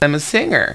I'm a singer.